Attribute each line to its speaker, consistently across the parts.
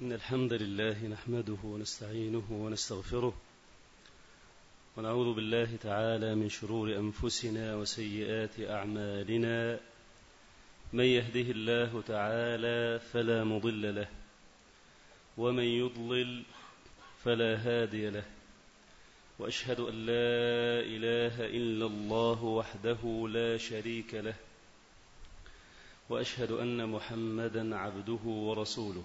Speaker 1: إن الحمد لله نحمده ونستعينه ونستغفره ونعوذ بالله تعالى من شرور أنفسنا وسيئات أعمالنا. من يهده الله تعالى فلا مضل له ومن يضلل فلا هادي له. وأشهد أن لا إله إلا الله وحده لا شريك له وأشهد أن محمدا عبده ورسوله.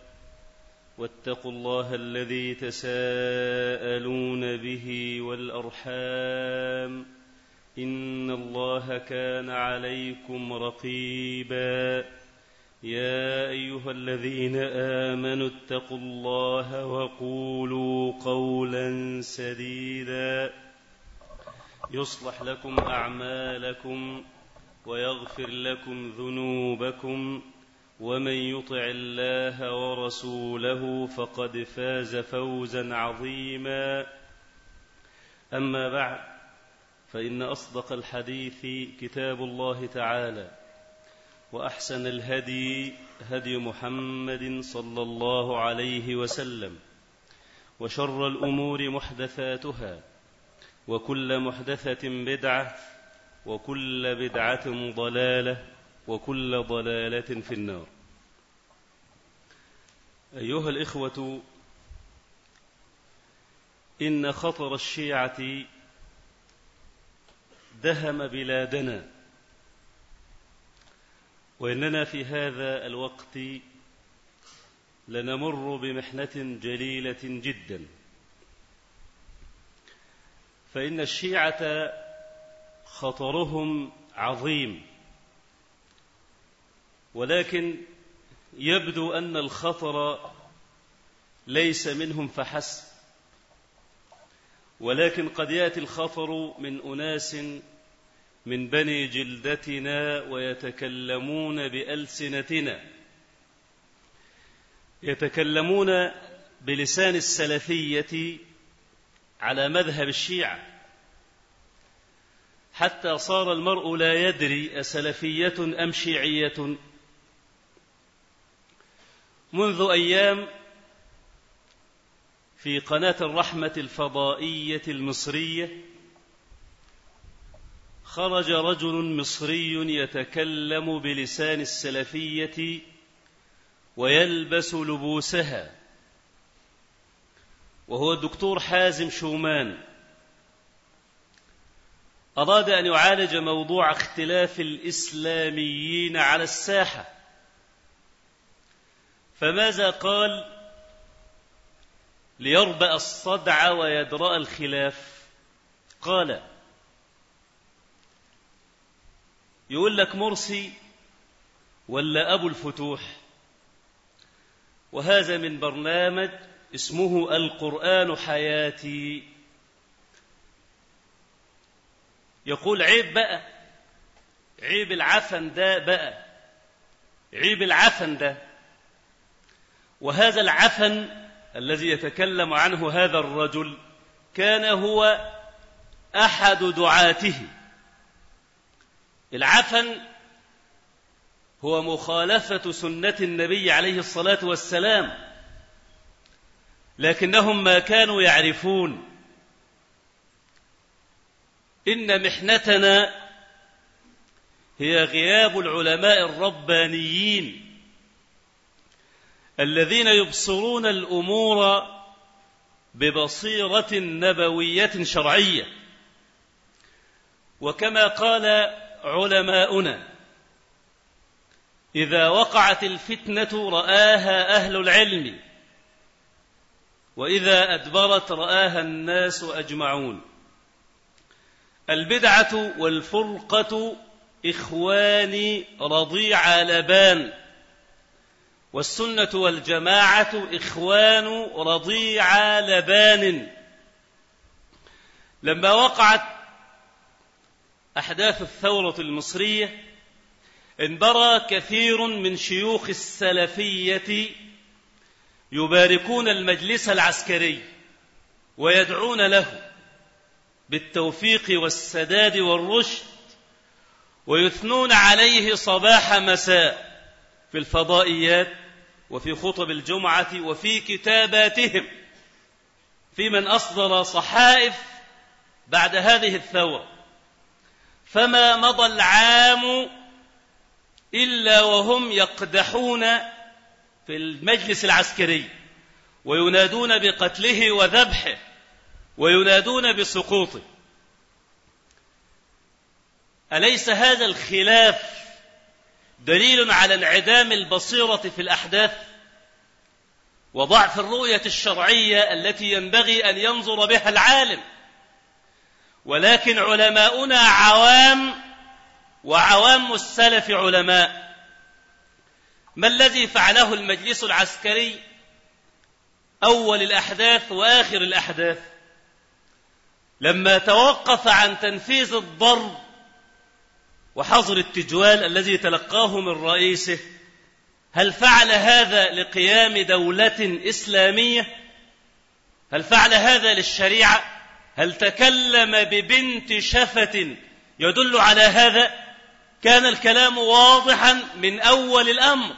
Speaker 1: واتقوا الله الذي تساءلون به والأرحام إن الله كان عليكم رقيبا يا أيها الذين آمنوا اتقوا الله وقولوا قولا سديدا يصلح لكم أعمالكم ويغفر لكم ذنوبكم ومن يطع الله ورسوله فقد فاز فوزا عظيما. أما بعد فإن أصدق الحديث كتاب الله تعالى وأحسن الهدي هدي محمد صلى الله عليه وسلم وشر الأمور محدثاتها وكل محدثة بدعة وكل بدعة ضلالة وكل ضلالة في النار. أيها الإخوة إن خطر الشيعة دهم بلادنا وإننا في هذا الوقت لنمر بمحنة جليلة جدا. فإن الشيعة خطرهم عظيم. ولكن يبدو أن الخطر ليس منهم فحسب ولكن قد يأتي الخطر من أناس من بني جلدتنا ويتكلمون بألسنتنا يتكلمون بلسان السلفية على مذهب الشيعة. حتى صار المرء لا يدري أسلفية أم شيعية. منذ أيام في قناة الرحمة الفضائية المصرية خرج رجل مصري يتكلم بلسان السلفية ويلبس لبوسها وهو الدكتور حازم شومان. أراد أن يعالج موضوع اختلاف الإسلاميين على الساحة. فماذا قال؟ ليربأ الصدع ويدرأ الخلاف. قال يقول لك مرسي ولا أبو الفتوح؟ وهذا من برنامج اسمه القرآن حياتي. يقول عيب بقى عيب العفن ده بقى عيب العفن ده. وهذا العفن الذي يتكلم عنه هذا الرجل كان هو أحد دعاته. العفن هو مخالفة سنة النبي عليه الصلاة والسلام لكنهم ما كانوا يعرفون. إن محنتنا هي غياب العلماء الربانيين. الذين يبصرون الأمور ببصيرة نبوية شرعية. وكما قال علماؤنا إذا وقعت الفتنة رآها أهل العلم وإذا أدبرت رآها الناس أجمعون. البدعة والفرقة إخواني رضيع لبان. والسنة والجماعة إخوان رضيع لبان. لما وقعت أحداث الثورة المصرية انبرى كثير من شيوخ السلفية يباركون المجلس العسكري ويدعون له بالتوفيق والسداد والرشد ويثنون عليه صباح مساء في الفضائيات وفي خطب الجمعة وفي كتاباتهم في من أصدر صحائف بعد هذه الثورة. فما مضى العام إلا وهم يقدحون في المجلس العسكري وينادون بقتله وذبحه وينادون بسقوطه. أليس هذا الخلاف دليل على انعدام البصيرة في الأحداث وضعف الرؤية الشرعية التي ينبغي أن ينظر بها العالم. ولكن علماؤنا عوام وعوام السلف علماء. ما الذي فعله المجلس العسكري؟ أول الأحداث وآخر الأحداث. لما توقف عن تنفيذ الضرب وحظر التجوال الذي تلقاه من رئيسه. هل فعل هذا لقيام دولة إسلامية؟ هل فعل هذا للشريعة؟ هل تكلم ببنت شفة يدل على هذا؟ كان الكلام واضحا من أول الأمر.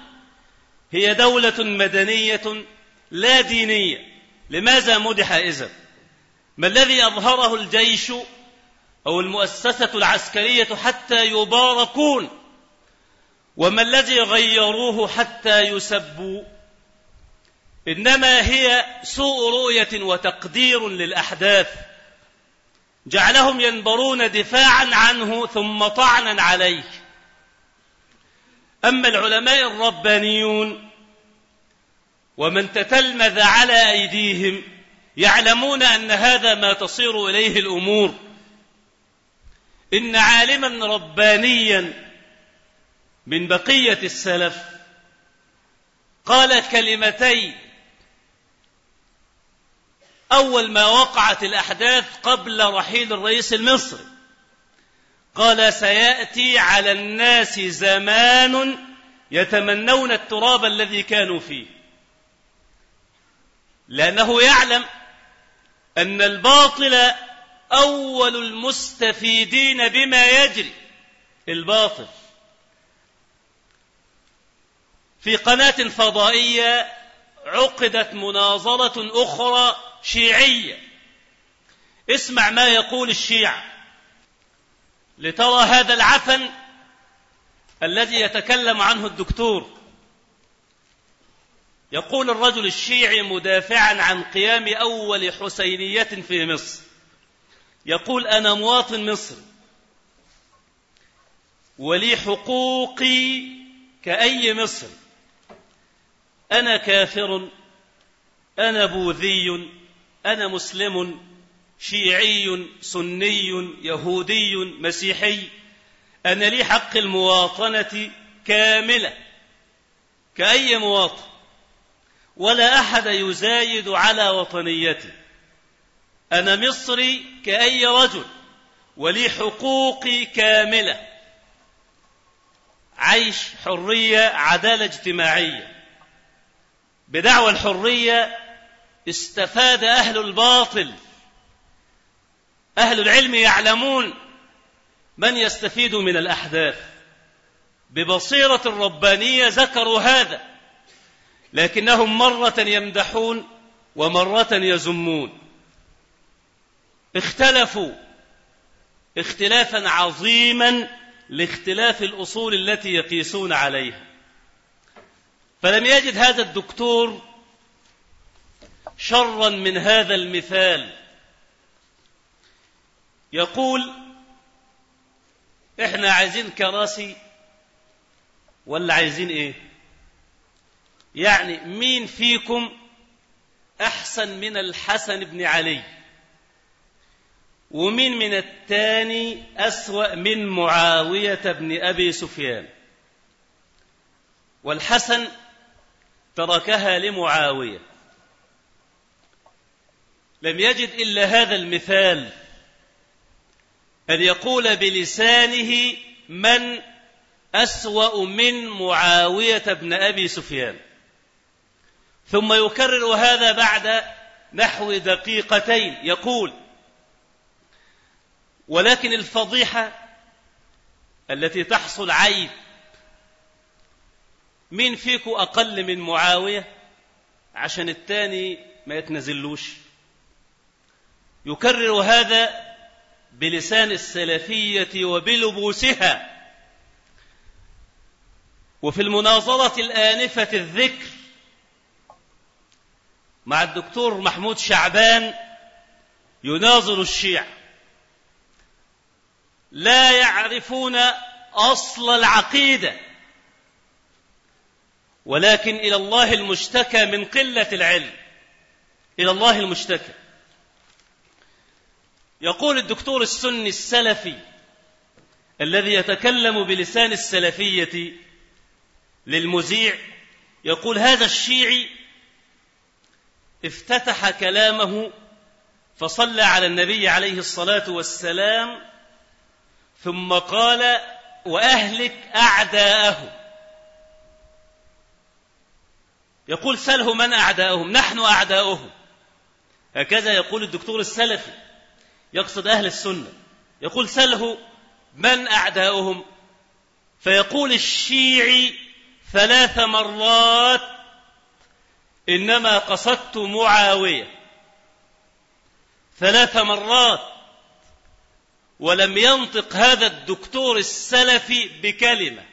Speaker 1: هي دولة مدنية لا دينية. لماذا مدح إذن؟ ما الذي أظهره الجيش أو المؤسسة العسكرية حتى يباركون وما الذي غيروه حتى يسبوا. إنما هي سوء رؤية وتقدير للأحداث. جعلهم ينبرون دفاعا عنه ثم طعنا عليه. أما العلماء الربانيون ومن تتلمذ على أيديهم يعلمون أن هذا ما تصير إليه الأمور. إن عالما ربانيا من بقية السلف قال كلمتين أول ما وقعت الأحداث قبل رحيل الرئيس المصري. قال سيأتي على الناس زمان يتمنون التراب الذي كانوا فيه. لأنه يعلم أن الباطل أول المستفيدين بما يجري. الباطل. في قناة فضائية عقدت مناظرة أخرى شيعية. اسمع ما يقول الشيعة. لترى هذا العفن الذي يتكلم عنه الدكتور. يقول الرجل الشيعي مدافعا عن قيام أول حسينية في مصر. يقول أنا مواطن مصري ولي حقوقي كأي مصري أنا كافر أنا بوذي أنا مسلم شيعي سني يهودي مسيحي أنا لي حق المواطنة كاملة كأي مواطن ولا أحد يزايد على وطنيتي. أنا مصري كأي رجل ولي حقوقي كاملة. عيش حرية عدالة اجتماعية. بدعوى الحرية استفاد أهل الباطل. أهل العلم يعلمون من يستفيد من الأحداث. ببصيرة ربانية ذكروا هذا لكنهم مرة يمدحون ومرة يزمون. اختلفوا اختلافا عظيما لاختلاف الأصول التي يقيسون عليها. فلم يجد هذا الدكتور شرا من هذا المثال. يقول إحنا عايزين كراسي ولا عايزين إيه؟ يعني مين فيكم أحسن من الحسن بن علي؟ ومين من الثاني أسوأ من معاوية بن أبي سفيان. والحسن تركها لمعاوية. لم يجد إلا هذا المثال أن يقول بلسانه من أسوأ من معاوية بن أبي سفيان. ثم يكرر هذا بعد نحو دقيقتين. يقول ولكن الفضيحة التي تحصل عيب مين فيكم أقل من معاوية عشان التاني ما يتنزلوش؟ يكرر هذا بلسان السلفية وبلبوسها. وفي المناظرة الآنفة الذكر مع الدكتور محمود شعبان يناظر الشيعة لا يعرفون أصل العقيدة. ولكن إلى الله المشتكى من قلة العلم. إلى الله المشتكى. يقول الدكتور السني السلفي الذي يتكلم بلسان السلفية للمذيع يقول هذا الشيعي افتتح كلامه فصلى على النبي عليه الصلاة والسلام ثم قال وأهلك أعداءه يقول سله من أعداؤهم نحن أعداؤهم. هكذا يقول الدكتور السلفي يقصد أهل السنة. يقول سله من أعداؤهم؟ فيقول الشيعي ثلاث مرات إنما قصدت معاوية. ثلاث مرات. ولم ينطق هذا الدكتور السلفي بكلمة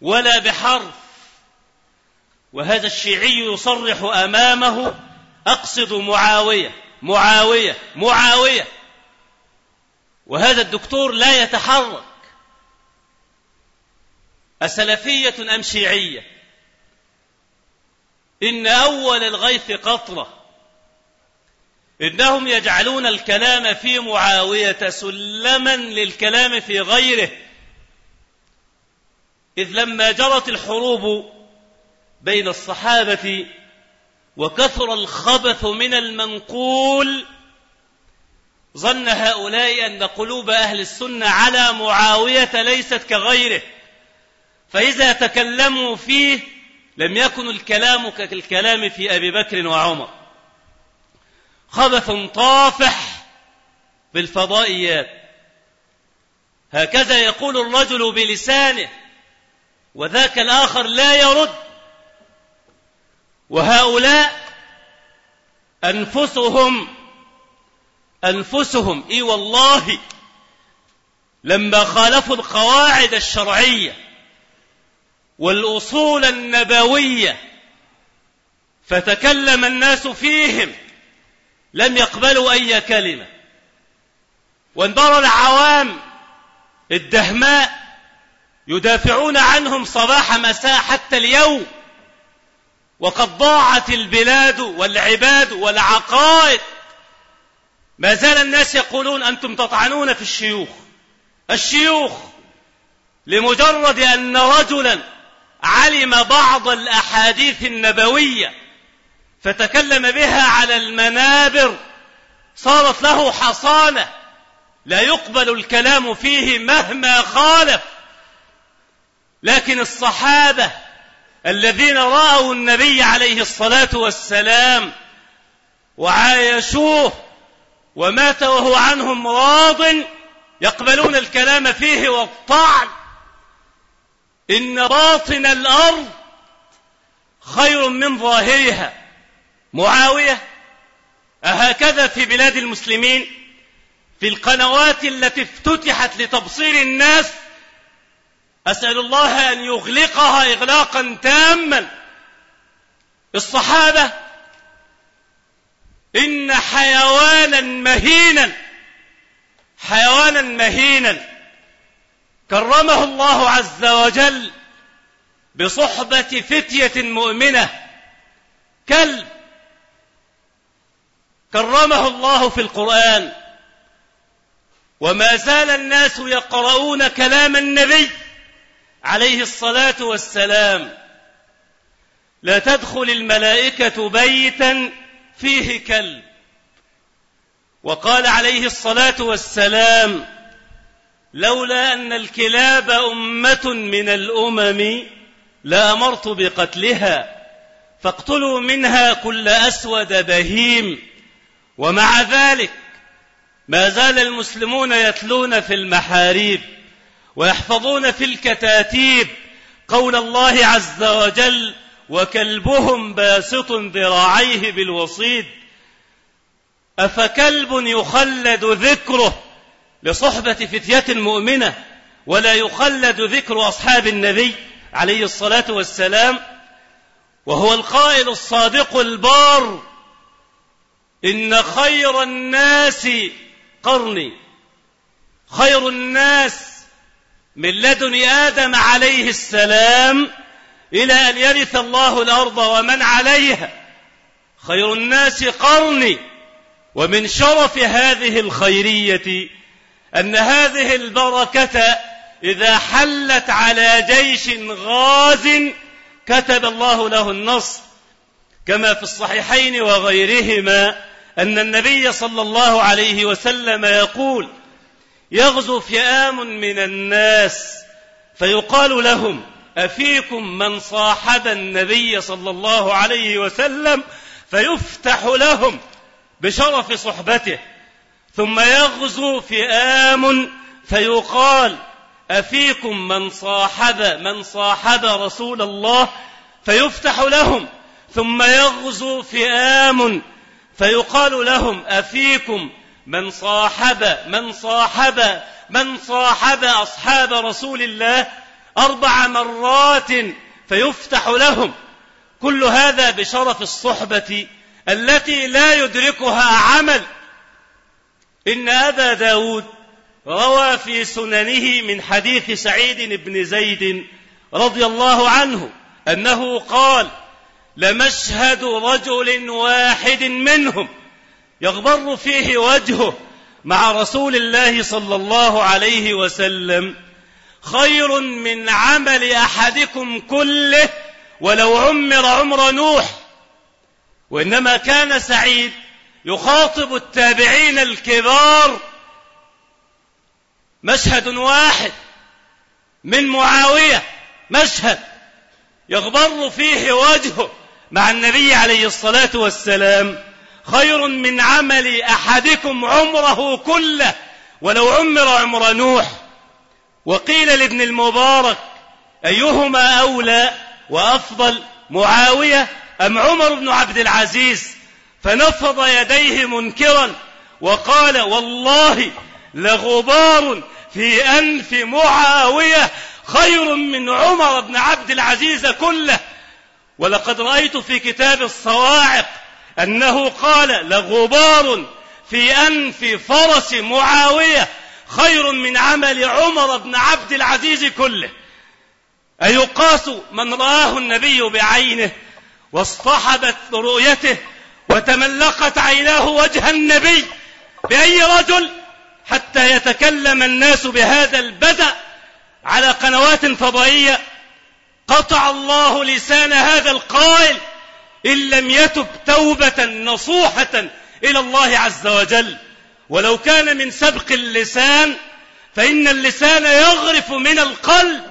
Speaker 1: ولا بحرف. وهذا الشيعي يصرح أمامه أقصد معاوية معاوية معاوية. وهذا الدكتور لا يتحرك. أسلفية أم شيعية؟ إن أول الغيث قطرة. إنهم يجعلون الكلام في معاوية سلما للكلام في غيره. إذ لما جرت الحروب بين الصحابة وكثر الخبث من المنقول ظن هؤلاء أن قلوب أهل السنة على معاوية ليست كغيره. فإذا تكلموا فيه لم يكن الكلام كالكلام في أبي بكر وعمر. خبث طافح بالفضائيات هكذا يقول الرجل بلسانه وذاك الآخر لا يرد. وهؤلاء أنفسهم أنفسهم إي والله لما خالفوا القواعد الشرعية والأصول النبوية فتكلم الناس فيهم لم يقبلوا أي كلمة. وانبر العوام الدهماء يدافعون عنهم صباح مساء حتى اليوم. وقد ضاعت البلاد والعباد والعقائد. ما زال الناس يقولون أنتم تطعنون في الشيوخ. الشيوخ لمجرد أن رجلا علم بعض الأحاديث النبوية فتكلم بها على المنابر صارت له حصانة لا يقبل الكلام فيه مهما خالف. لكن الصحابة الذين رأوا النبي عليه الصلاة والسلام وعايشوه ومات وهو عنهم راض يقبلون الكلام فيه والطعن. إن باطن الأرض خير من ظاهرها. معاوية أهكذا في بلاد المسلمين في القنوات التي افتتحت لتبصير الناس أسأل الله أن يغلقها إغلاقا تاما. الصحابة إن حيوانا مهينا حيوانا مهينا كرمه الله عز وجل بصحبة فتية مؤمنة كلب كرمه الله في القرآن. وما زال الناس يقرؤون كلام النبي عليه الصلاة والسلام. لا تدخل الملائكة بيتا فيه كلب. وقال عليه الصلاة والسلام لولا أن الكلاب أمة من الأمم لأمرت بقتلها فاقتلوا منها كل أسود بهيم. ومع ذلك ما زال المسلمون يتلون في المحاريب ويحفظون في الكتاتيب قول الله عز وجل وكلبهم باسط ذراعيه بالوصيد أفكلب يخلد ذكره لصحبة فتية مؤمنة ولا يخلد ذكر أصحاب النبي عليه الصلاة والسلام؟ وهو القائل الصادق البار إن خير الناس قرني. خير الناس من لدن آدم عليه السلام إلى أن يرث الله الأرض ومن عليها خير الناس قرني. ومن شرف هذه الخيرية أن هذه البركة إذا حلت على جيش غاز كتب الله له النصر كما في الصحيحين وغيرهما. أن النبي صلى الله عليه وسلم يقول يغزو فئام من الناس فيقال لهم أفيكم من صاحب النبي صلى الله عليه وسلم؟ فيفتح لهم بشرف صحبته. ثم يغزو فئام فيقال أفيكم من صاحب من صاحب رسول الله؟ فيفتح لهم. ثم يغزو فئام فيقال لهم أفيكم من صاحب من صاحب من صاحب أصحاب رسول الله أربع مرات فيفتح لهم. كل هذا بشرف الصحبة التي لا يدركها عمل. إن أبا داود روى في سننه من حديث سعيد بن زيد رضي الله عنه أنه قال لمشهد رجل واحد منهم يغبر فيه وجهه مع رسول الله صلى الله عليه وسلم. خير من عمل أحدكم كله ولو عمر عمر نوح. وإنما كان سعيد يخاطب التابعين الكبار. مشهد واحد من معاوية مشهد يغبر فيه وجهه مع النبي عليه الصلاة والسلام خير من عمل أحدكم عمره كله ولو عمر عمر نوح. وقيل لابن المبارك أيهما أولى وأفضل معاوية أم عمر بن عبد العزيز؟ فنفض يديه منكرا وقال والله لغبار في أنف معاوية خير من عمر بن عبد العزيز كله. ولقد رأيت في كتاب الصواعق أنه قال لغبار في أنف فرس معاوية خير من عمل عمر بن عبد العزيز كله. أيقاس من رآه النبي بعينه واصطحبت رؤيته وتملقت عيناه وجه النبي بأي رجل حتى يتكلم الناس بهذا البدأ على قنوات فضائية قطع الله لسان هذا القائل إن لم يتب توبة نصوحة إلى الله عز وجل. ولو كان من سبق اللسان فإن اللسان يغرف من القلب.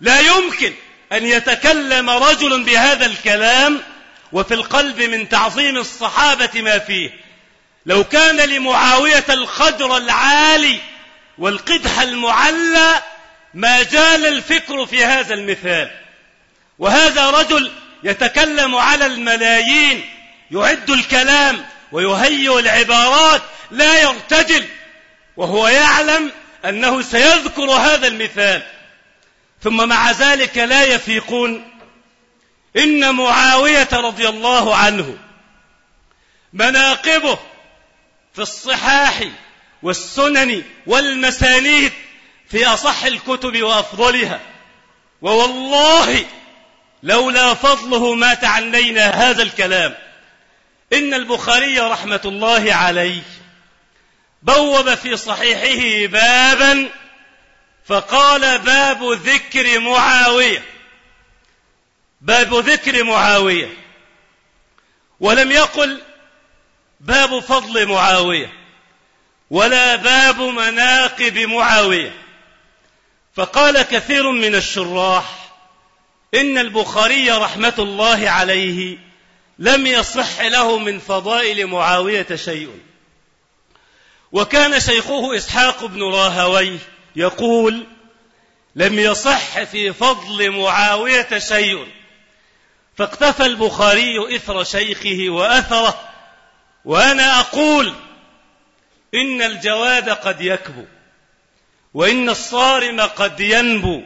Speaker 1: لا يمكن أن يتكلم رجل بهذا الكلام وفي القلب من تعظيم الصحابة ما فيه. لو كان لمعاوية الخدر العالي والقدح المعلى ما جال الفكر في هذا المثال. وهذا رجل يتكلم على الملايين يعد الكلام ويهيئ العبارات لا يرتجل وهو يعلم أنه سيذكر هذا المثال. ثم مع ذلك لا يفيقون. إن معاوية رضي الله عنه مناقبه في الصحاح والسنن والمسانيد في أصح الكتب وأفضلها. ووالله لولا فضله ما تعنينا هذا الكلام. إن البخاري رحمة الله عليه بوب في صحيحه بابا فقال باب ذكر معاوية. باب ذكر معاوية. ولم يقل باب فضل معاوية. ولا باب مناقب معاوية. فقال كثير من الشراح إن البخاري رحمة الله عليه لم يصح له من فضائل معاوية شيء. وكان شيخه إسحاق بن راهويه يقول لم يصح في فضل معاوية شيء. فاقتفى البخاري إثر شيخه وأثره وأنا أقول إن الجواد قد يكبو. وإن الصارم قد ينبو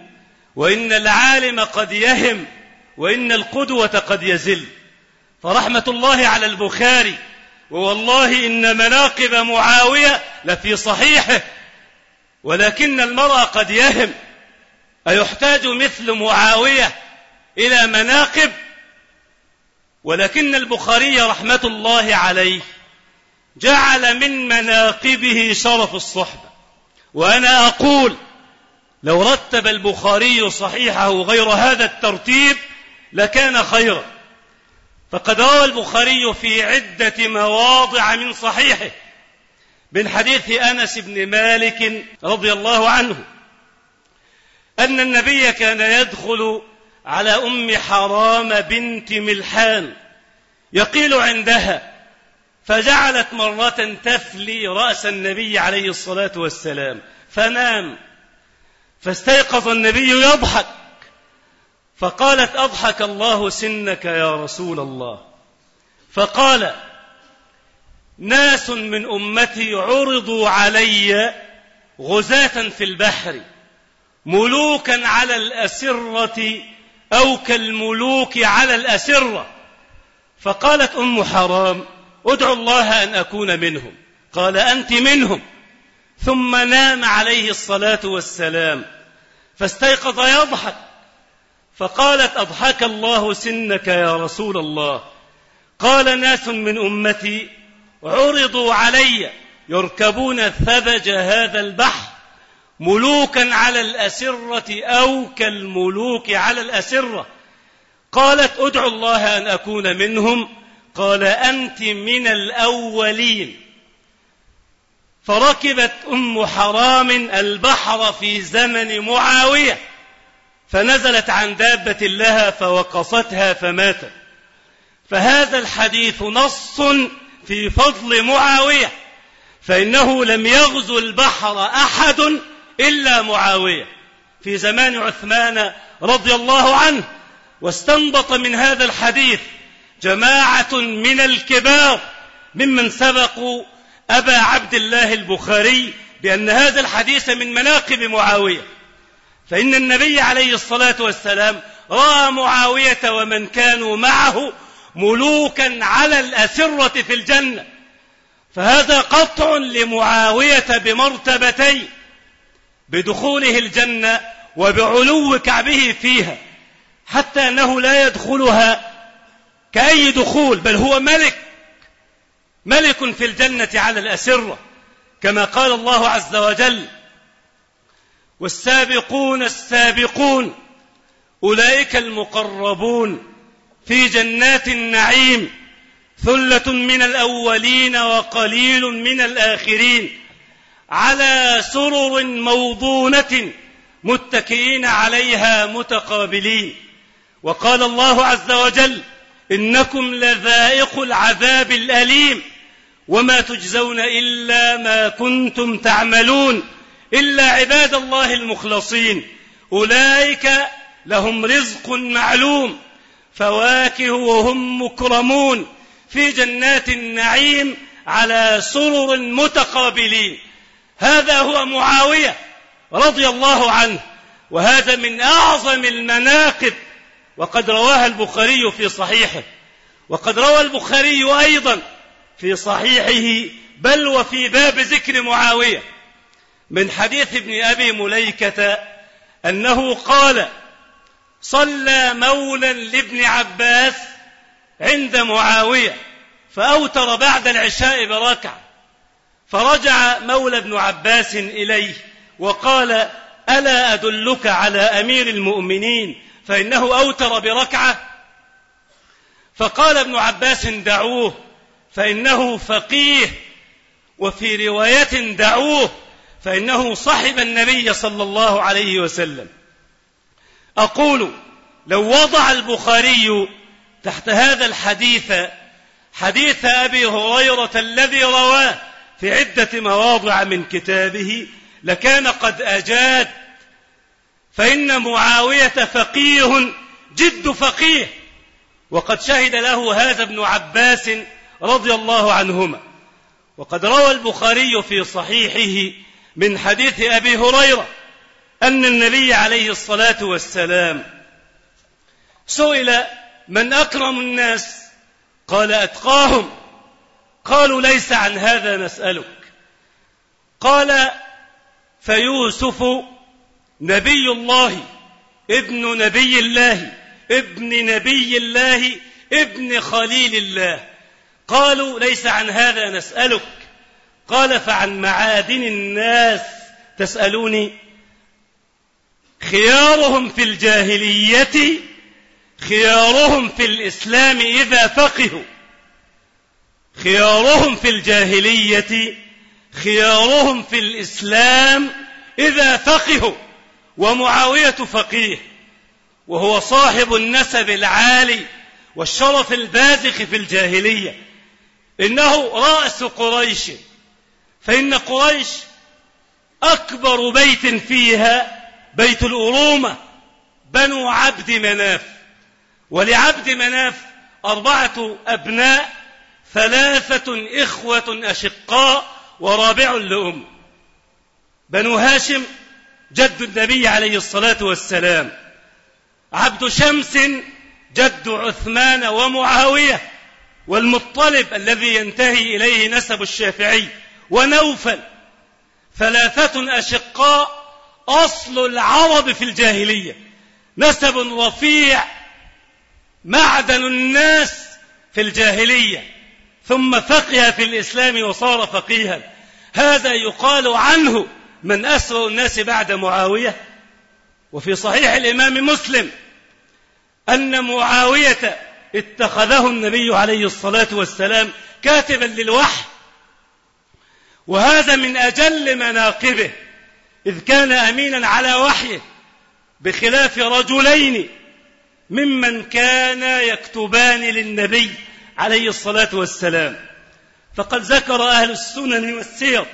Speaker 1: وإن العالم قد يهم وإن القدوة قد يزل. فرحمة الله على البخاري ووالله إن مناقب معاوية لفي صحيحه ولكن المرء قد يهم. أيحتاج مثل معاوية إلى مناقب؟ ولكن البخاري رحمة الله عليه جعل من مناقبه شرف الصحبة. وأنا أقول لو رتب البخاري صحيحه غير هذا الترتيب لكان خيرا. فقد روى البخاري في عدة مواضع من صحيحه من حديث أنس بن مالك رضي الله عنه أن النبي كان يدخل على أم حرام بنت ملحان يقيل عندها فجعلت مرة تفلي رأس النبي عليه الصلاة والسلام. فنام. فاستيقظ النبي يضحك. فقالت أضحك الله سنك يا رسول الله. فقال ناس من أمتي عرضوا علي غزاة في البحر ملوكا على الأسرة أو كالملوك على الأسرة. فقالت أم حرام ادعو الله أن أكون منهم. قال أنت منهم. ثم نام عليه الصلاة والسلام. فاستيقظ يضحك. فقالت أضحك الله سنك يا رسول الله. قال ناس من أمتي عرضوا علي. يركبون ثبج هذا البحر ملوكا على الأسرة أو كالملوك على الأسرة. قالت ادعو الله أن أكون منهم. قال أنت من الأولين. فركبت أم حرام البحر في زمن معاوية فنزلت عن دابة لها فوقصتها فماتت فهذا الحديث نص في فضل معاوية فإنه لم يغزو البحر أحد إلا معاوية. في زمان عثمان رضي الله عنه واستنبط من هذا الحديث جماعة من الكبار ممن سبقوا أبا عبد الله البخاري بأن هذا الحديث من مناقب معاوية. فإن النبي عليه الصلاة والسلام رأى معاوية ومن كانوا معه ملوكا على الأسرة في الجنة. فهذا قطع لمعاوية بمرتبتين بدخوله الجنة وبعلو كعبه فيها حتى أنه لا يدخلها كأي دخول بل هو ملك. ملك في الجنة على الأسرة كما قال الله عز وجل والسابقون السابقون أولئك المقربون في جنات النعيم ثلة من الأولين وقليل من الآخرين على سرر موضونة متكئين عليها متقابلين. وقال الله عز وجل إنكم لذائق العذاب الأليم. وما تجزون إلا ما كنتم تعملون. إلا عباد الله المخلصين. أولئك لهم رزق معلوم. فواكه وهم مكرمون. في جنات النعيم على سرر متقابلين. هذا هو معاوية رضي الله عنه. وهذا من أعظم المناقب وقد رواها البخاري في صحيحه. وقد روى البخاري أيضا في صحيحه بل وفي باب ذكر معاوية. من حديث ابن أبي مليكة أنه قال صلى مولى لابن عباس عند معاوية فأوتر بعد العشاء بركعة. فرجع مولى ابن عباس إليه وقال ألا أدلك على أمير المؤمنين فإنه أوتر بركعة. فقال ابن عباس دعوه فإنه فقيه وفي رواية دعوه فإنه صحب النبي صلى الله عليه وسلم. أقول لو وضع البخاري تحت هذا الحديث حديث أبي هريرة الذي رواه في عدة مواضع من كتابه لكان قد أجاد فإن معاوية فقيه جد فقيه. وقد شهد له هذا ابن عباس رضي الله عنهما. وقد روى البخاري في صحيحه من حديث أبي هريرة أن النبي عليه الصلاة والسلام سئل من أكرم الناس؟ قال أتقاهم. قالوا ليس عن هذا نسألك. قال فيوسف نبي الله ابن نبي الله ابن نبي الله ابن خليل الله. قالوا ليس عن هذا نسألك. قال فعن معادن الناس. تسألوني؟ خيارهم في الجاهلية خيارهم في الإسلام إذا فقهوا. خيارهم في الجاهلية خيارهم في الإسلام إذا فقهوا. ومعاوية فقيه وهو صاحب النسب العالي والشرف البازخ في الجاهلية. إنه رأس قريش فإن قريش أكبر بيت فيها بيت الأرومة بنو عبد مناف. ولعبد مناف أربعة أبناء ثلاثة إخوة أشقاء ورابع لأم. بنو هاشم جد النبي عليه الصلاة والسلام. عبد شمس جد عثمان ومعاوية والمطلب الذي ينتهي إليه نسب الشافعي ونوفل. ثلاثة أشقاء أصل العرب في الجاهلية. نسب رفيع معدن الناس في الجاهلية. ثم فقه في الإسلام وصار فقيها. هذا يقال عنه من أسوأ الناس بعد معاوية وفي صحيح الإمام مسلم أن معاوية اتخذه النبي عليه الصلاة والسلام كاتبا للوحي وهذا من أجل مناقبه إذ كان أمينا على وحيه بخلاف رجلين ممن كان يكتبان للنبي عليه الصلاة والسلام. فقد ذكر أهل السنن والسير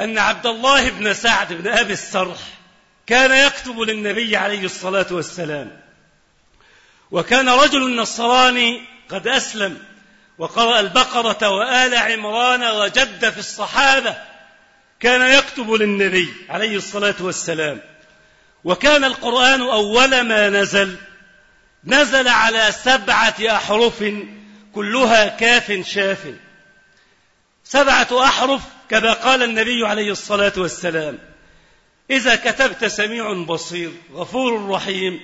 Speaker 1: أن عبد الله بن سعد بن أبي السرح كان يكتب للنبي عليه الصلاة والسلام. وكان رجل نصراني قد أسلم وقرأ البقرة وآل عمران وجد في الصحابة. كان يكتب للنبي عليه الصلاة والسلام. وكان القرآن أول ما نزل نزل على سبعة أحرف كلها كاف شاف. سبعة أحرف كما قال النبي عليه الصلاة والسلام إذا كتبت سميع بصير غفور رحيم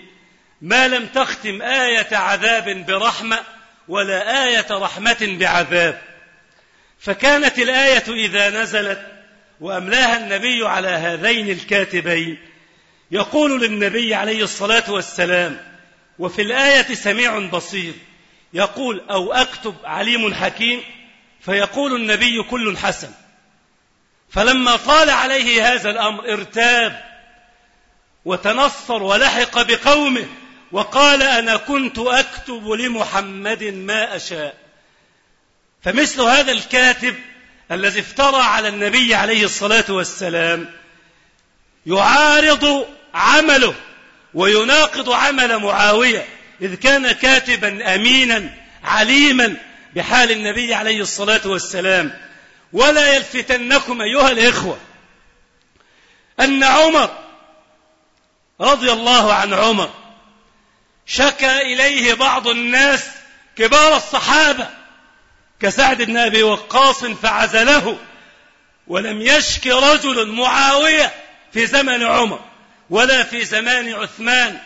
Speaker 1: ما لم تختم آية عذاب برحمة ولا آية رحمة بعذاب. فكانت الآية إذا نزلت وأملاها النبي على هذين الكاتبين. يقول للنبي عليه الصلاة والسلام وفي الآية سميع بصير يقول أو أكتب عليم حكيم؟ فيقول النبي كل حسن. فلما طال عليه هذا الأمر ارتاب وتنصر ولحق بقومه وقال أنا كنت أكتب لمحمد ما أشاء. فمثل هذا الكاتب الذي افترى على النبي عليه الصلاة والسلام يعارض عمله ويناقض عمل معاوية إذ كان كاتبا أمينا عليما بحال النبي عليه الصلاة والسلام. ولا يلفتنكم أيها الإخوة أن عمر رضي الله عن عمر شكى إليه بعض الناس كبار الصحابة كسعد بن أبي وقاص فعزله ولم يشك رجل معاوية في زمن عمر ولا في زمان عثمان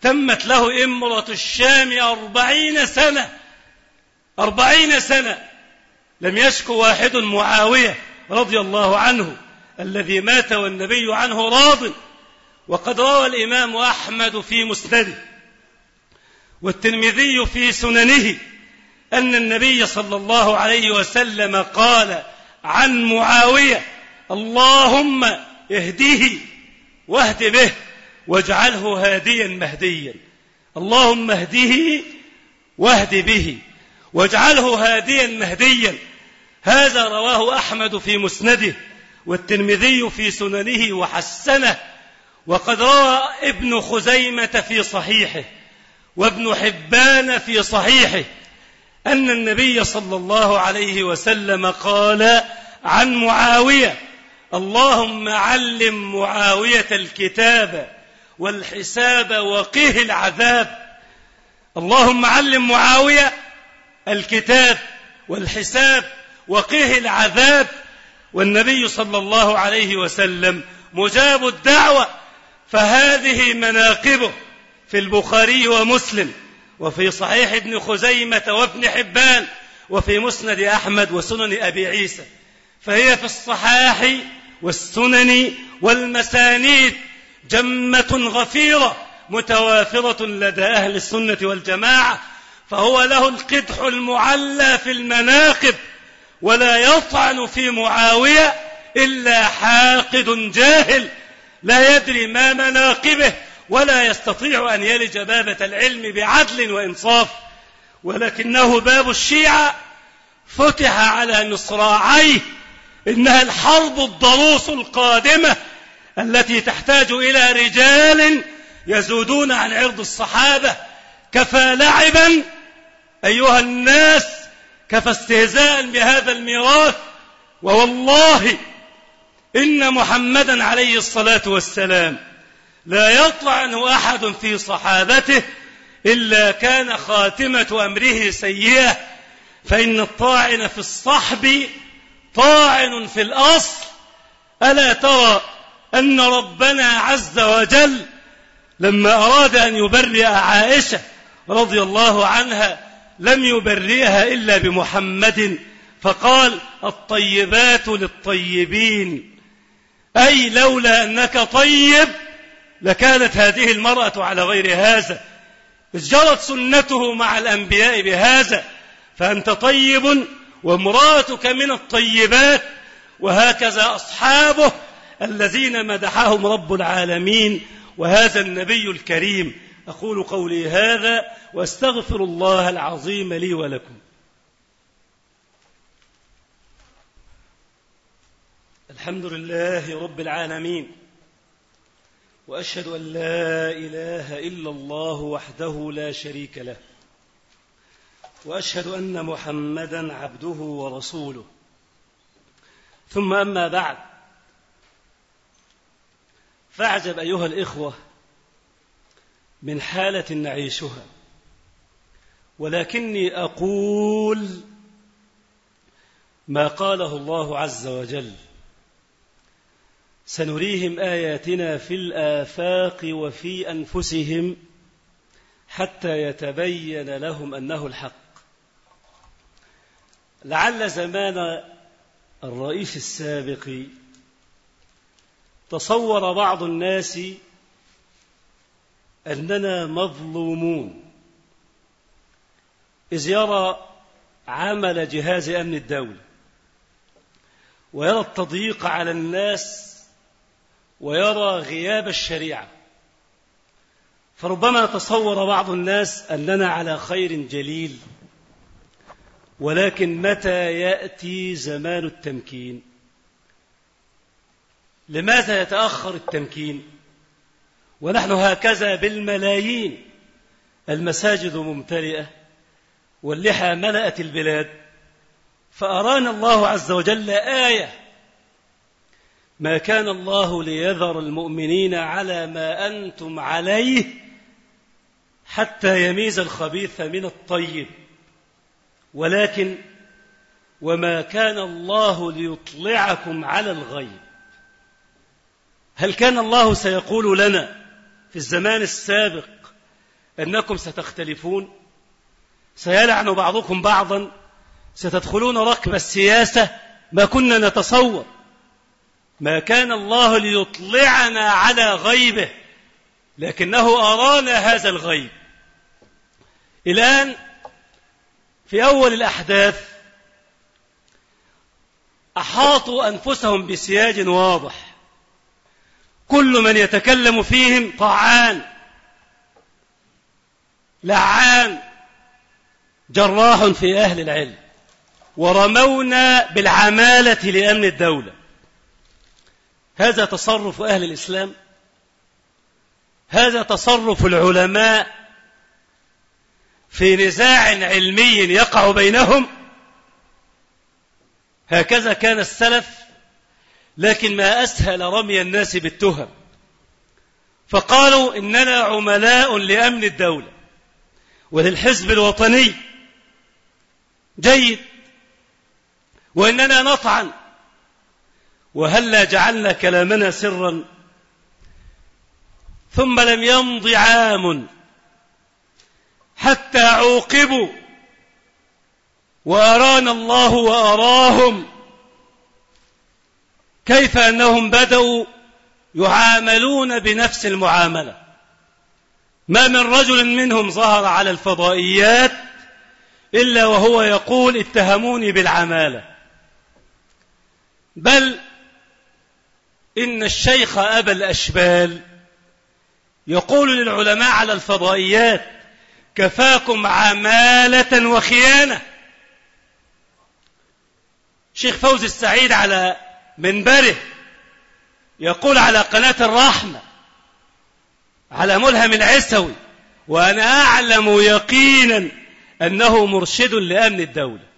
Speaker 1: تمت له إمرة الشام أربعين سنة أربعين سنة لم يشك واحد معاوية رضي الله عنه الذي مات والنبي عنه راض. وقد روى الإمام أحمد في مسنده. والترمذي في سننه أن النبي صلى الله عليه وسلم قال عن معاوية اللهم اهديه واهد به واجعله هاديا مهديا. اللهم اهديه واهد به واجعله هاديا مهديا. هذا رواه أحمد في مسنده والترمذي في سننه وحسنه وقد روى ابن خزيمة في صحيحه وابن حبان في صحيحه أن النبي صلى الله عليه وسلم قال عن معاوية اللهم علم معاوية الكتاب والحساب وقه العذاب اللهم علم معاوية الكتاب والحساب وقه العذاب والنبي صلى الله عليه وسلم مجاب الدعوة فهذه مناقبه في البخاري ومسلم وفي صحيح ابن خزيمة وابن حبان وفي مسند أحمد وسنن أبي عيسى فهي في الصحاح والسنن والمسانيد جمة غفيرة متوافرة لدى أهل السنة والجماعة فهو له القدح المعلى في المناقب ولا يطعن في معاوية إلا حاقد جاهل لا يدري ما مناقبه ولا يستطيع أن يلج بابة العلم بعدل وإنصاف. ولكنه باب الشيعة فتح على مصراعيه إنها الحرب الضروس القادمة التي تحتاج إلى رجال يزودون عن عرض الصحابة. كفى لعبا أيها الناس كفى استهزاء بهذا الميراث ووالله إن محمدا عليه الصلاة والسلام لا يطلع أحد في صحابته إلا كان خاتمة أمره سيئة فإن الطاعن في الصحب طاعن في الأصل. ألا ترى أن ربنا عز وجل لما أراد أن يبرئ عائشة رضي الله عنها لم يبرئها إلا بمحمد فقال الطيبات للطيبين. أي لولا أنك طيب لكانت هذه المرأة على غير هذا. إذ جرت سنته مع الأنبياء بهذا فأنت طيب وامرأتك من الطيبات وهكذا أصحابه الذين مدحهم رب العالمين وهذا النبي الكريم. أقول قولي هذا واستغفر الله العظيم لي ولكم. الحمد لله رب العالمين وأشهد أن لا إله إلا الله وحده لا شريك له وأشهد أن محمدا عبده ورسوله. ثم أما بعد فاعجب أيها الإخوة من حالة نعيشها. ولكني أقول ما قاله الله عز وجل. سنريهم آياتنا في الآفاق وفي أنفسهم حتى يتبين لهم أنه الحق. لعل زمان الرئيس السابق تصور بعض الناس أننا مظلومون. إذ يرى عمل جهاز أمن الدولة ويرى التضييق على الناس ويرى غياب الشريعة. فربما تصور بعض الناس أننا على خير جليل ولكن متى يأتي زمان التمكين؟ لماذا يتأخر التمكين؟ ونحن هكذا بالملايين. المساجد ممتلئة واللحى ملأت البلاد فأرانا الله عز وجل آية. ما كان الله ليذر المؤمنين على ما أنتم عليه حتى يميز الخبيث من الطيب. ولكن وما كان الله ليطلعكم على الغيب. هل كان الله سيقول لنا في الزمان السابق أنكم ستختلفون سيلعن بعضكم بعضا ستدخلون ركب السياسة ما كنا نتصور. ما كان الله ليطلعنا على غيبه لكنه أرانا هذا الغيب. الآن في أول الأحداث أحاطوا أنفسهم بسياج واضح. كل من يتكلم فيهم طعان لعان جراح في أهل العلم ورمونا بالعمالة لأمن الدولة. هذا تصرف أهل الإسلام هذا تصرف العلماء في نزاع علمي يقع بينهم. هكذا كان السلف لكن ما أسهل رمي الناس بالتهم. فقالوا إننا عملاء لأمن الدولة وللحزب الوطني. جيد. وإننا نطعن. وهلا جعلنا كلامنا سرا. ثم لم يمض عام حتى عوقبوا. وأرانا الله وأراهم. كيف أنهم بدأوا يعاملون بنفس المعاملة؟ ما من رجل منهم ظهر على الفضائيات إلا وهو يقول اتهموني بالعمالة. بل إن الشيخ أبا الأشبال يقول للعلماء على الفضائيات كفاكم عمالة وخيانة. شيخ فوزي السعيد على منبره يقول على قناة الرحمة على ملهم العسوي وأنا أعلم يقينا أنه مرشد لأمن الدولة.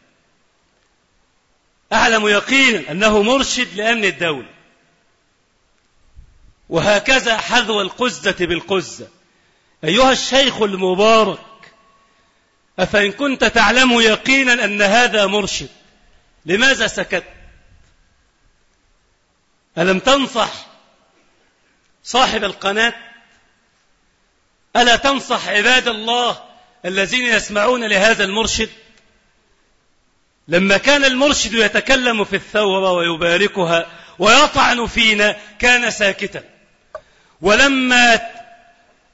Speaker 1: أعلم يقينا أنه مرشد لأمن الدولة. وهكذا حذو القزة بالقزة. أيها الشيخ المبارك أفإن كنت تعلم يقينا أن هذا مرشد لماذا سكت؟ ألم تنصح صاحب القناة؟ ألا تنصح عباد الله الذين يسمعون لهذا المرشد؟ لما كان المرشد يتكلم في الثورة ويباركها ويطعن فينا كان ساكتا. ولما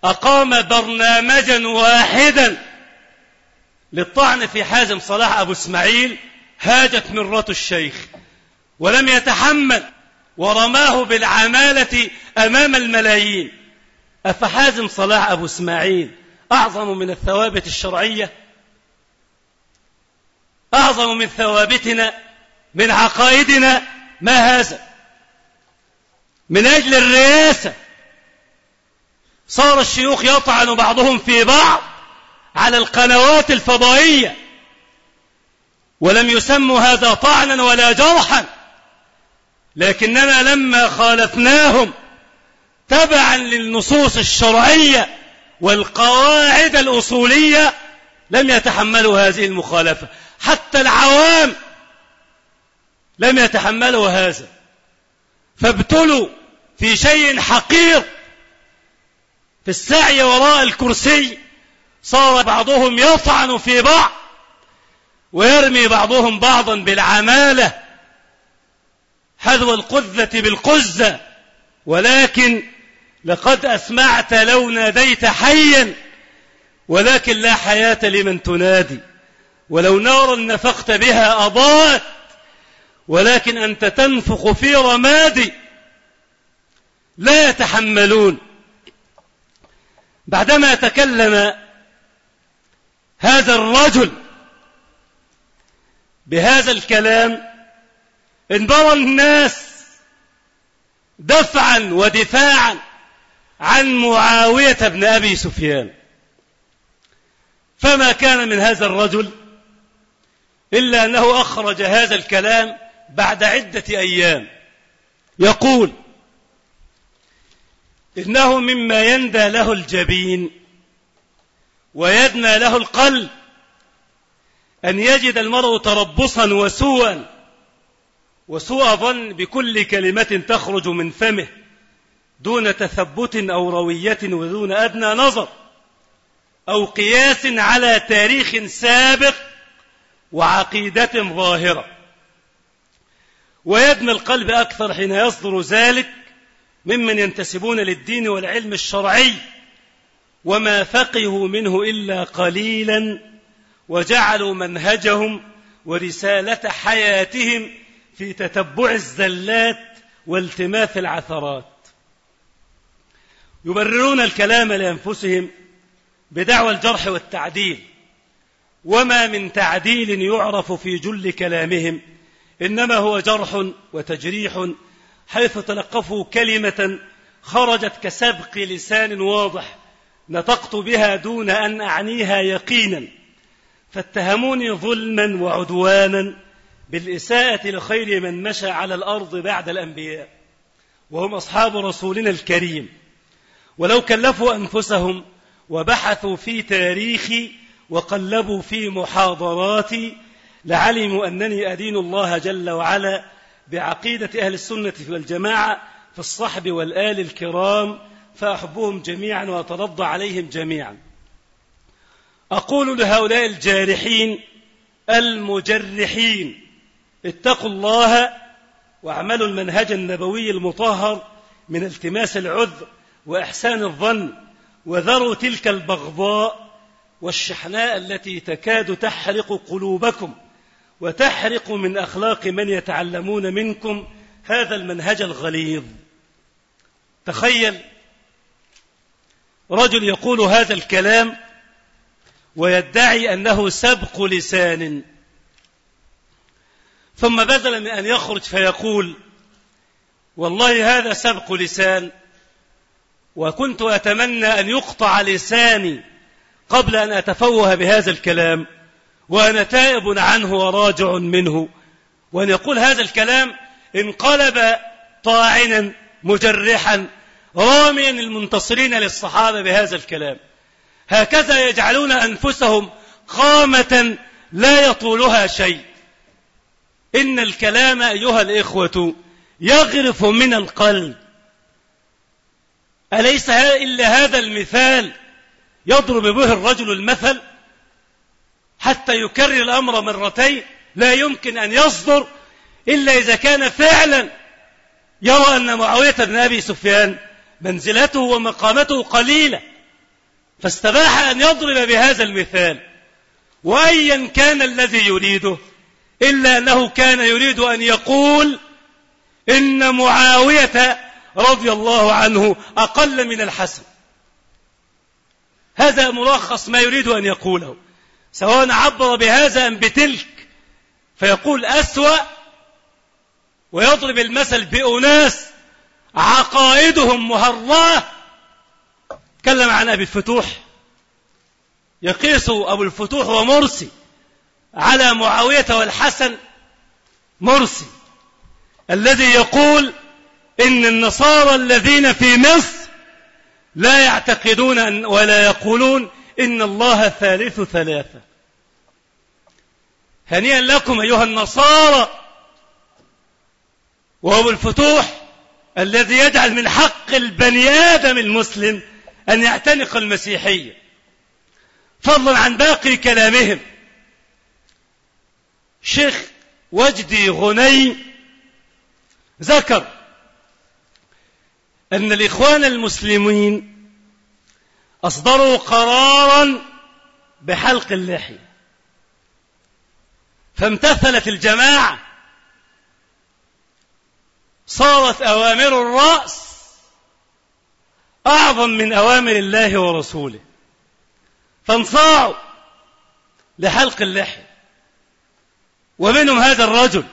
Speaker 1: أقام برنامجا واحدا للطعن في حازم صلاح أبو إسماعيل هاجت مرة الشيخ ولم يتحمل. ورماه بالعمالة أمام الملايين. أفحازم صلاح أبو إسماعيل أعظم من الثوابت الشرعية؟ أعظم من ثوابتنا من عقائدنا ما هذا؟ من أجل الرئاسة. صار الشيوخ يطعن بعضهم في بعض على القنوات الفضائية. ولم يسموا هذا طعنا ولا جرحا. لكننا لما خالفناهم تبعا للنصوص الشرعية والقواعد الأصولية لم يتحملوا هذه المخالفة. حتى العوام لم يتحملوا هذا. فابتلوا في شيء حقير. في السعي وراء الكرسي صار بعضهم يطعن في بعض ويرمي بعضهم بعضا بالعمالة حذو القذة بالقزة ولكن لقد أسمعت لو ناديت حيا ولكن لا حياة لمن تنادي. ولو نارا نفخت بها أضاءت ولكن أنت تنفخ في رمادي. لا يتحملون. بعدما تكلم هذا الرجل بهذا الكلام انبرى الناس دفعا ودفاعا عن معاوية بن أبي سفيان. فما كان من هذا الرجل إلا أنه أخرج هذا الكلام بعد عدة أيام. يقول إنه مما يندى له الجبين ويدنى له القلب أن يجد المرء تربصا وسوءا وسوء ظن بكل كلمة تخرج من فمه دون تثبت أو روية ودون أدنى نظر أو قياس على تاريخ سابق وعقيدة ظاهرة. ويدنى القلب أكثر حين يصدر ذلك ممن ينتسبون للدين والعلم الشرعي وما فقهوا منه إلا قليلا وجعلوا منهجهم ورسالة حياتهم في تتبع الزلات والتماس العثرات. يبررون الكلام لأنفسهم بدعوى الجرح والتعديل. وما من تعديل يعرف في جل كلامهم إنما هو جرح وتجريح حيث تلقفوا كلمة خرجت كسبق لسان واضح نطقت بها دون أن أعنيها يقينا. فاتهموني ظلما وعدوانا بالإساءة لخير من مشى على الأرض بعد الأنبياء وهم أصحاب رسولنا الكريم. ولو كلفوا أنفسهم وبحثوا في تاريخي وقلبوا في محاضراتي لعلموا أنني أدين الله جل وعلا بعقيدة أهل السنة والجماعة في الصحب والآل الكرام فأحبهم جميعا وأترضى عليهم جميعا. أقول لهؤلاء الجارحين المجرحين اتقوا الله واعملوا المنهج النبوي المطهر من التماس العذر وإحسان الظن وذروا تلك البغضاء والشحناء التي تكاد تحرق قلوبكم وتحرق من أخلاق من يتعلمون منكم هذا المنهج الغليظ. تخيل رجل يقول هذا الكلام ويدعي أنه سبق لسان ثم بدلا من أن يخرج فيقول والله هذا سبق لسان وكنت أتمنى أن يقطع لساني قبل أن أتفوه بهذا الكلام وأنا تائب عنه وراجع منه. وأن يقول هذا الكلام انقلب طاعنا مجرحا راميا المنتصرين للصحابة بهذا الكلام. هكذا يجعلون أنفسهم قامة لا يطولها شيء. إن الكلام أيها الإخوة يغرف من القلب. أليس إلا هذا المثال يضرب به الرجل المثل؟ حتى يكرر الأمر مرتين لا يمكن أن يصدر إلا إذا كان فعلا. يرى أن معاوية بن أبي سفيان منزلته ومقامته قليلة فاستباح أن يضرب بهذا المثال. وأيا كان الذي يريده إلا أنه كان يريد أن يقول إن معاوية رضي الله عنه أقل من الحسن. هذا ملخص ما يريد أن يقوله. سواء عبر بهذا أم بتلك فيقول أسوأ ويضرب المثل بأناس عقائدهم مهراة. تكلم عن أبي الفتوح يقيس أبو الفتوح ومرسي. على معاوية والحسن مرسي الذي يقول إن النصارى الذين في مصر لا يعتقدون ولا يقولون إن الله ثالث ثلاثة. هنيئا لكم أيها النصارى وهو الفتوح الذي يجعل من حق البني آدم المسلم أن يعتنق المسيحية. فضلا عن باقي كلامهم. شيخ وجدي غني ذكر أن الإخوان المسلمين أصدروا قرارا بحلق اللحية فامتثلت الجماعة صارت أوامر الرأس أعظم من أوامر الله ورسوله فانصاعوا لحلق اللحية. ومنهم هذا الرجل.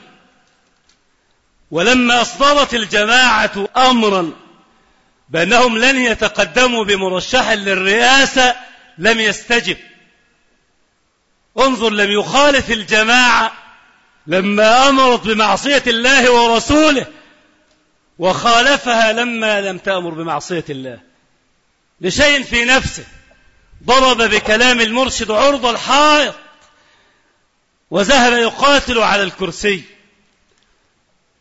Speaker 1: ولما أصدرت الجماعة أمرا بأنهم لن يتقدموا بمرشح للرئاسة لم يستجب. انظر لم يخالف الجماعة لما أمرت بمعصية الله ورسوله وخالفها لما لم تأمر بمعصية الله. لشيء في نفسه ضرب بكلام المرشد عرض الحائط. وذهب يقاتل على الكرسي.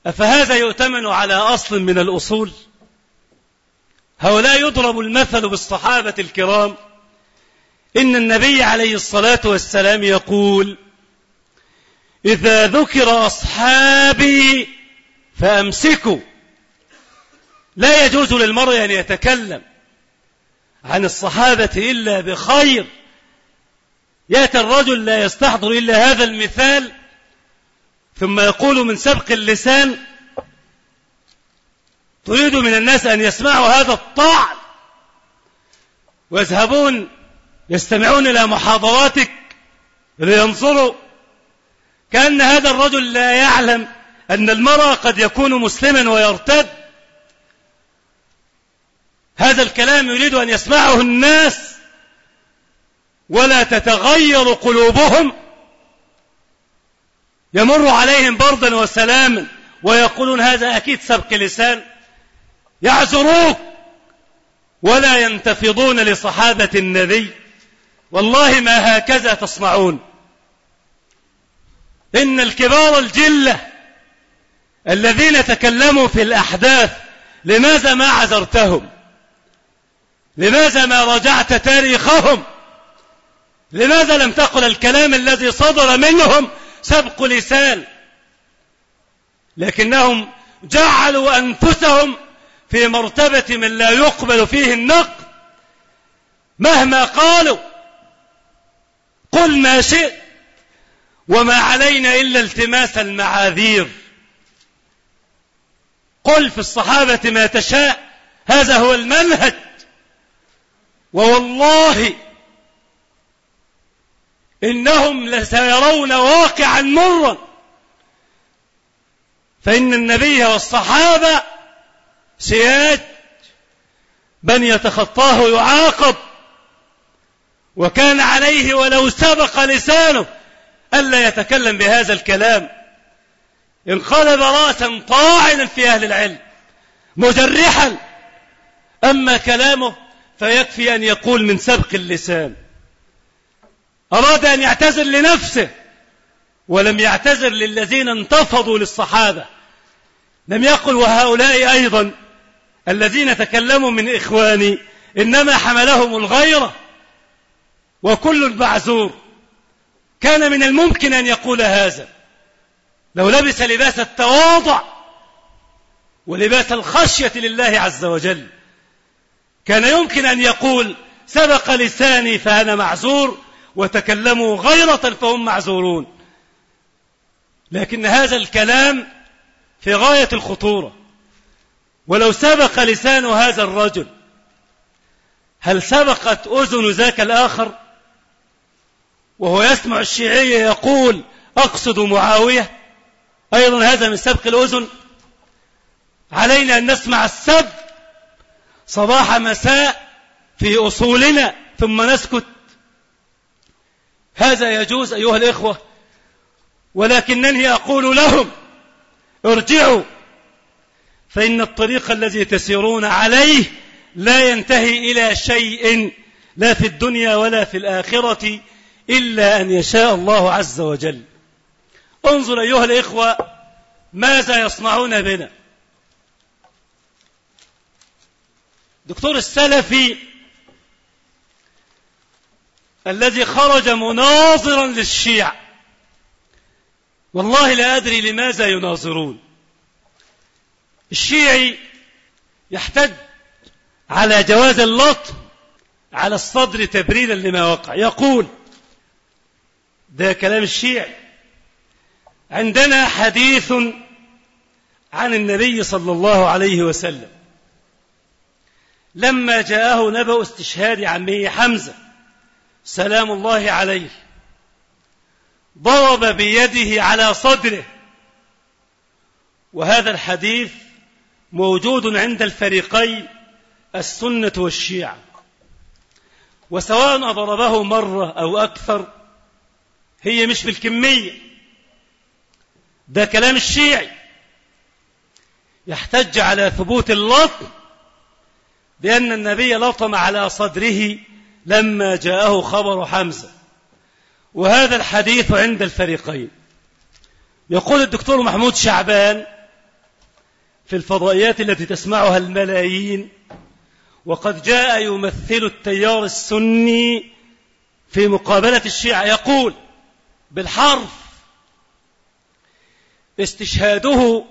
Speaker 1: أفهذا يؤتمن على أصل من الأصول؟ هؤلاء يضرب المثل بالصحابة الكرام. إن النبي عليه الصلاة والسلام يقول إذا ذكر أصحابي فأمسكوا. لا يجوز للمرء أن يتكلم عن الصحابة إلا بخير. يأتي الرجل لا يستحضر إلا هذا المثال ثم يقول من سبق اللسان تريد من الناس أن يسمعوا هذا الطعن ويذهبون يستمعون إلى محاضراتك لينظروا. كأن هذا الرجل لا يعلم أن المرأة قد يكون مسلما ويرتد. هذا الكلام يريد أن يسمعه الناس. ولا تتغير قلوبهم. يمر عليهم بردا وسلاما ويقولون هذا أكيد سبق لسان. يعذروك ولا ينتفضون لصحابة النبي. والله ما هكذا تصنعون. إن الكبار الجلة الذين تكلموا في الأحداث لماذا ما عذرتهم؟ لماذا ما رجعت تاريخهم؟ لماذا لم تقل الكلام الذي صدر منهم سبق لسان؟ لكنهم جعلوا أنفسهم في مرتبة من لا يقبل فيه النقد مهما قالوا. قل ما شئت وما علينا إلا التماس المعاذير. قل في الصحابة ما تشاء هذا هو المنهج. ووالله إنهم لسيرون واقعا مرا فإن النبي والصحابة سياج من يتخطاه يعاقب وكان عليه ولو سبق لسانه ألا يتكلم بهذا الكلام. انقلب راسا طاعنا في أهل العلم مجرحا أما كلامه فيكفي أن يقول من سبق اللسان. أراد أن يعتذر لنفسه ولم يعتذر للذين انتفضوا للصحابة. لم يقل وهؤلاء أيضا الذين تكلموا من إخواني إنما حملهم الغيرة وكل معذور كان من الممكن أن يقول هذا. لو لبس لباس التواضع ولباس الخشية لله عز وجل. كان يمكن أن يقول سبق لساني فأنا معذور وتكلموا غيرة فهم معذورون. لكن هذا الكلام في غاية الخطورة. ولو سبق لسان هذا الرجل هل سبقت أذن ذاك الآخر؟ وهو يسمع الشيعية يقول أقصد معاوية. أيضا هذا من سبق الأذن. علينا أن نسمع السب صباح مساء في أصولنا ثم نسكت هذا يجوز أيها الإخوة ولكنني أقول لهم ارجعوا فإن الطريق الذي تسيرون عليه لا ينتهي إلى شيء لا في الدنيا ولا في الآخرة إلا أن يشاء الله عز وجل. انظر أيها الإخوة ماذا يصنعون بنا؟ دكتور السلفي الذي خرج مناظرا للشيعة. والله لا أدري لماذا يناظرون. الشيعي يحتج على جواز اللطم على الصدر تبريرا لما وقع. يقول ده كلام الشيعي. عندنا حديث عن النبي صلى الله عليه وسلم. لما جاءه نبأ استشهاد عمه حمزة سلام الله عليه. ضرب بيده على صدره. وهذا الحديث موجود عند الفريقين السنة والشيعة. وسواء ضربه مرة أو أكثر هي مش بالكمية. ده كلام الشيعي. يحتج على ثبوت اللطم بأن النبي لطم على صدره لما جاءه خبر حمزة. وهذا الحديث عند الفريقين. يقول الدكتور محمود شعبان في الفضائيات التي تسمعها الملايين وقد جاء يمثل التيار السني في مقابلة الشيعة يقول بالحرف استشهاده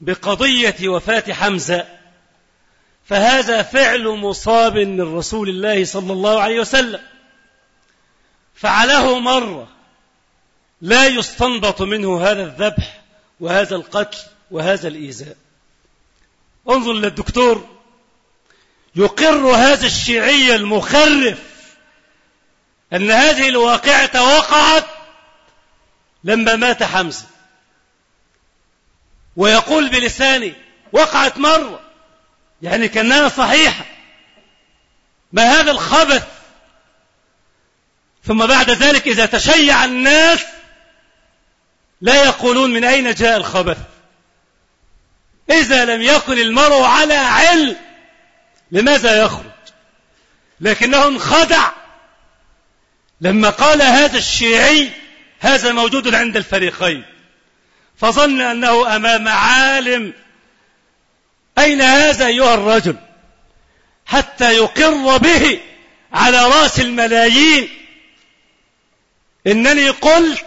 Speaker 1: بقضية وفاة حمزة. فهذا فعل مصاب من رسول الله صلى الله عليه وسلم. فعله مرة لا يستنبط منه هذا الذبح وهذا القتل وهذا الإيذاء. انظر للدكتور يقر هذا الشيعي المخرف أن هذه الواقعة وقعت لما مات حمزة. ويقول بلسانه وقعت مرة يعني كأنها صحيحة. ما هذا الخبث؟ ثم بعد ذلك إذا تشيع الناس لا يقولون من أين جاء الخبث. إذا لم يكن المرء على علم لماذا يخرج؟ لكنه انخدع لما قال هذا الشيعي هذا موجود عند الفريقين فظن أنه أمام عالم أين هذا أيها الرجل؟ حتى يقر به على رأس الملايين. إنني قلت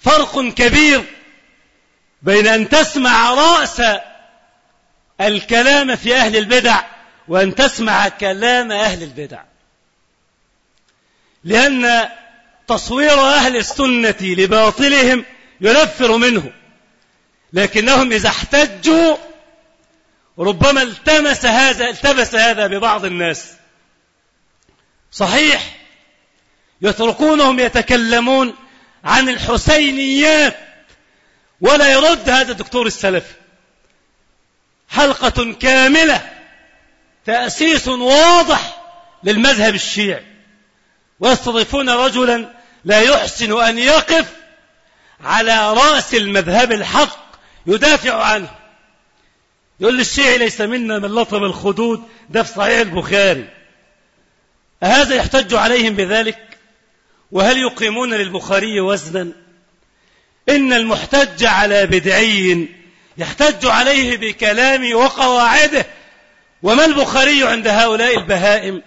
Speaker 1: فرق كبير بين أن تسمع رأس الكلام في أهل البدع وأن تسمع كلام أهل البدع. لأن تصوير أهل السنة لباطلهم ينفر منه. لكنهم إذا احتجوا ربما التمس هذا التبس هذا ببعض الناس. صحيح يتركونهم يتكلمون عن الحسينيات ولا يرد هذا الدكتور السلفي حلقة كاملة تأسيس واضح للمذهب الشيعي. ويستضيفون رجلا لا يحسن أن يقف على رأس المذهب الحق. يدافع عنه. يقول للشيعي ليس منا من لطم الخدود ده في صحيح البخاري. أهذا يحتج عليهم بذلك؟ وهل يقيمون للبخاري وزنا؟ إن المحتج على بدعي يحتج عليه بكلام وقواعده. وما البخاري عند هؤلاء البهائم؟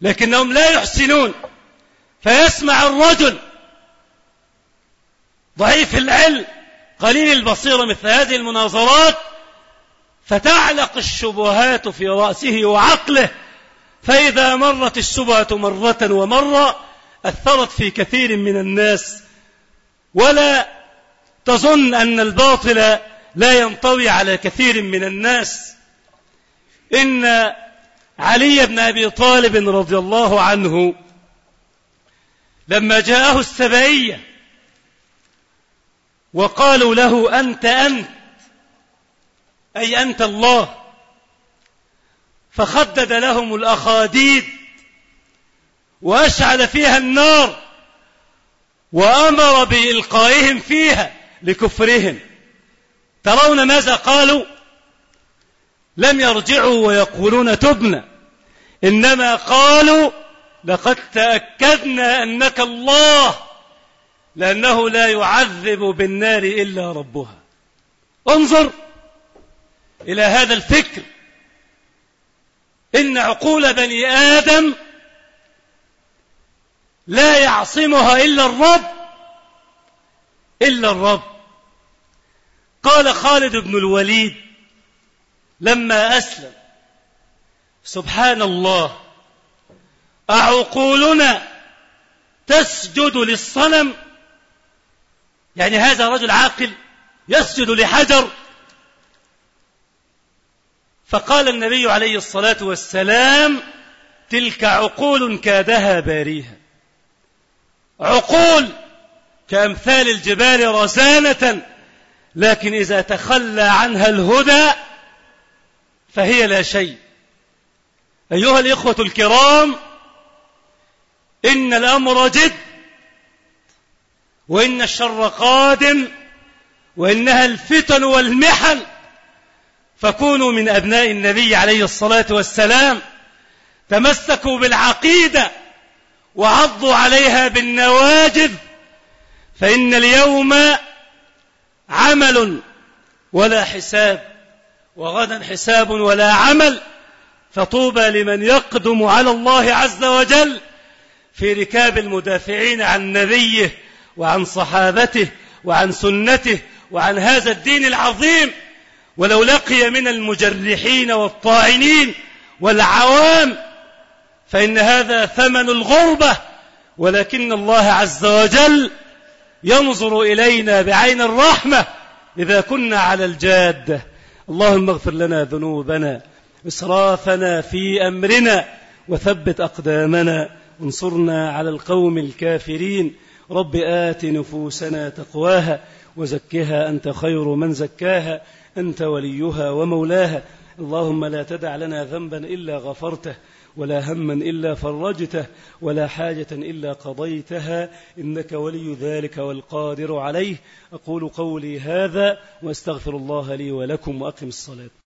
Speaker 1: لكنهم لا يحسنون. فيسمع الرجل ضعيف العلم. قليل البصيرة مثل هذه المناظرات فتعلق الشبهات في رأسه وعقله فإذا مرت الشبهة مرة ومرة أثرت في كثير من الناس. ولا تظن أن الباطل لا ينطوي على كثير من الناس. إن علي بن أبي طالب رضي الله عنه لما جاءه السبائية وقالوا له أنت أنت أي أنت الله. فخدد لهم الأخاديد وأشعل فيها النار وأمر بإلقائهم فيها لكفرهم. ترون ماذا قالوا؟ لم يرجعوا ويقولون تبنا إنما قالوا لقد تأكدنا أنك الله. لأنه لا يعذب بالنار إلا ربها. انظر إلى هذا الفكر. إن عقول بني آدم لا يعصمها إلا الرب إلا الرب. قال خالد بن الوليد لما أسلم سبحان الله أعقولنا تسجد للصنم؟ يعني هذا رجل عاقل يسجد لحجر. فقال النبي عليه الصلاة والسلام تلك عقول كادها باريها. عقول كأمثال الجبال رسانة لكن إذا تخلى عنها الهدى فهي لا شيء. أيها الإخوة الكرام إن الأمر جد وإن الشر قادم وإنها الفتن والمحن. فكونوا من أبناء النبي عليه الصلاة والسلام تمسكوا بالعقيدة وعضوا عليها بالنواجذ فإن اليوم عمل ولا حساب وغدا حساب ولا عمل. فطوبى لمن يقدم على الله عز وجل في ركاب المدافعين عن نبيه وعن صحابته وعن سنته وعن هذا الدين العظيم ولو لقي من المجرحين والطاعنين والعوام فإن هذا ثمن الغربة ولكن الله عز وجل ينظر إلينا بعين الرحمة إذا كنا على الجادة اللهم اغفر لنا ذنوبنا إسرافنا في أمرنا وثبت أقدامنا انصرنا على القوم الكافرين. رب آت نفوسنا تقواها وزكها أنت خير من زكاها أنت وليها ومولاها. اللهم لا تدع لنا ذنبا إلا غفرته ولا هما إلا فرجته ولا حاجة إلا قضيتها. إنك ولي ذلك والقادر عليه. أقول قولي هذا وأستغفر الله لي ولكم وأقم الصلاة.